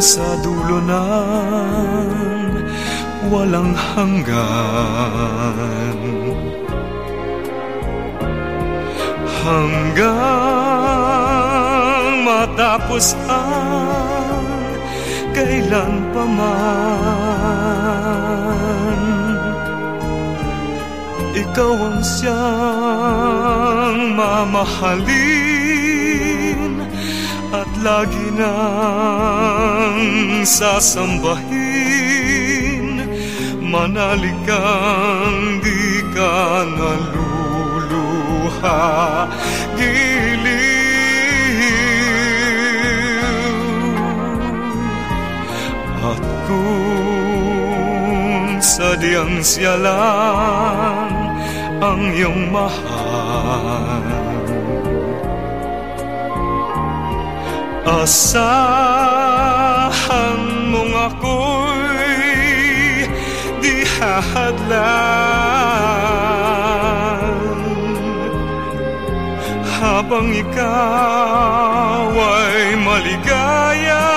sa dulo ng walang hanggan. Hanggang matapos ang kailan pa man. Ikaw ang siyang mamahalin lagi nang sasambahin. Manalig kang di ka naluluha Giliw. At kung sadyang siya lang ang iyong mahal Asahan mong ako'y di hahadlan. Habang ikaw ay maligaya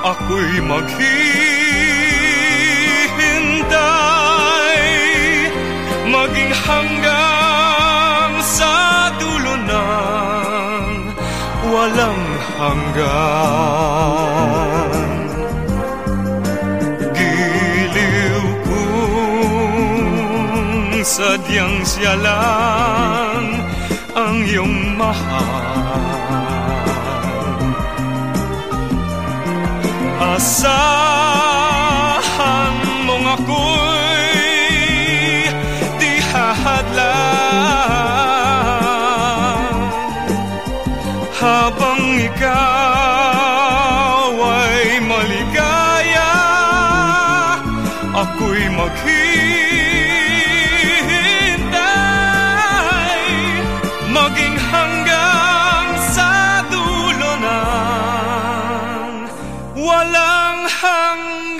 Ako'y maghihintay walang hanggan. Giliw kung sadyang siya lang ang iyong mahal. Asa ako'y maghintay Maging hanggang sa dulo walang hanggang